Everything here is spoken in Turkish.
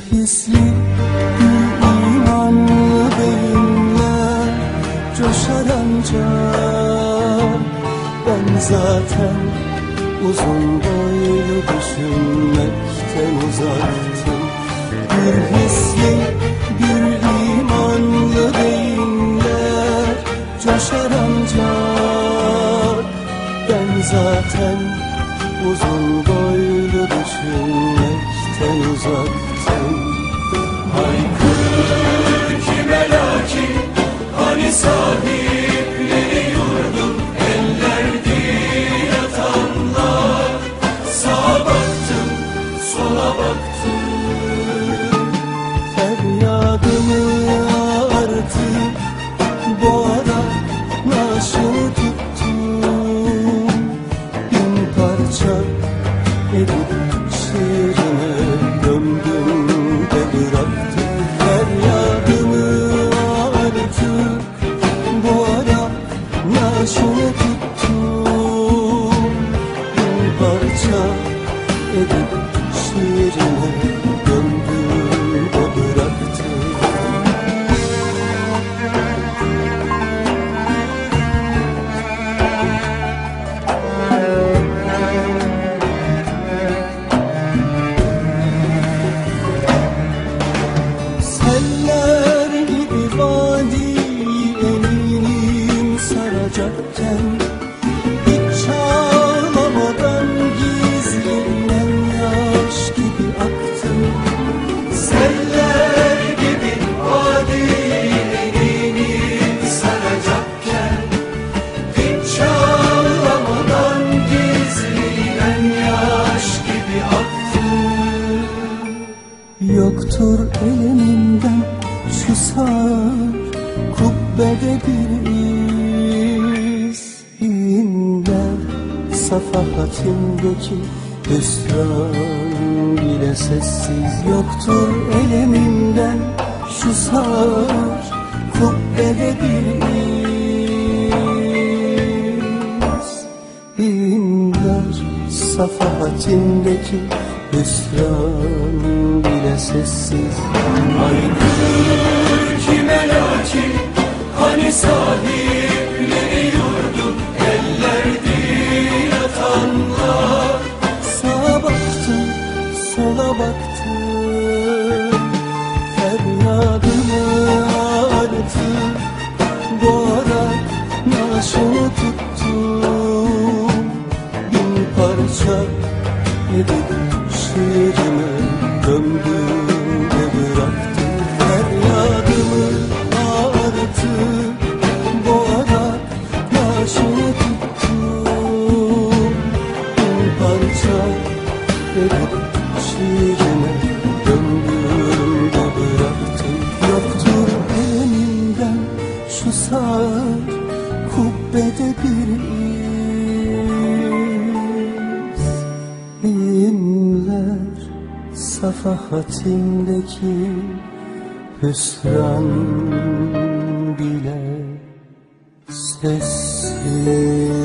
hisli bir imanlı beyinler coşar ancak Ben zaten uzun boylu düşünmekten uzaktım. Bir hisli bir imanlı beyinler coşar ancak Ben zaten uzun boylu düşünmekten uzaktım Haykır kime lakin hani sahipleri yurdum ellerdi yatanlar Sağa baktım sola baktım Feryadımı artık boğarak naaşını tuttum Bin parça edip şiirimi saracakken Hiç çağlamadan gizlenen yaş gibi aktım Seller gibi vadiyi saracakken Hiç ağlamadan gizlenen yaş gibi aktım Yoktur elimden şu sar kubbede bir safahatimdeki hüsran bile sessiz Yoktur elimden şu sar kubbede bir iz İnler safahatimdeki hüsran bile sessiz. Haykır kime lakin hani sahipleri boğarak naaşını tuttum. Bin parça edip şiirimi gömdüm de bıraktım Feryadımı artık boğarak naaşını tuttum. Bin parça edip sar kubbede bir iz İnler safahatimdeki hüsran bile sessiz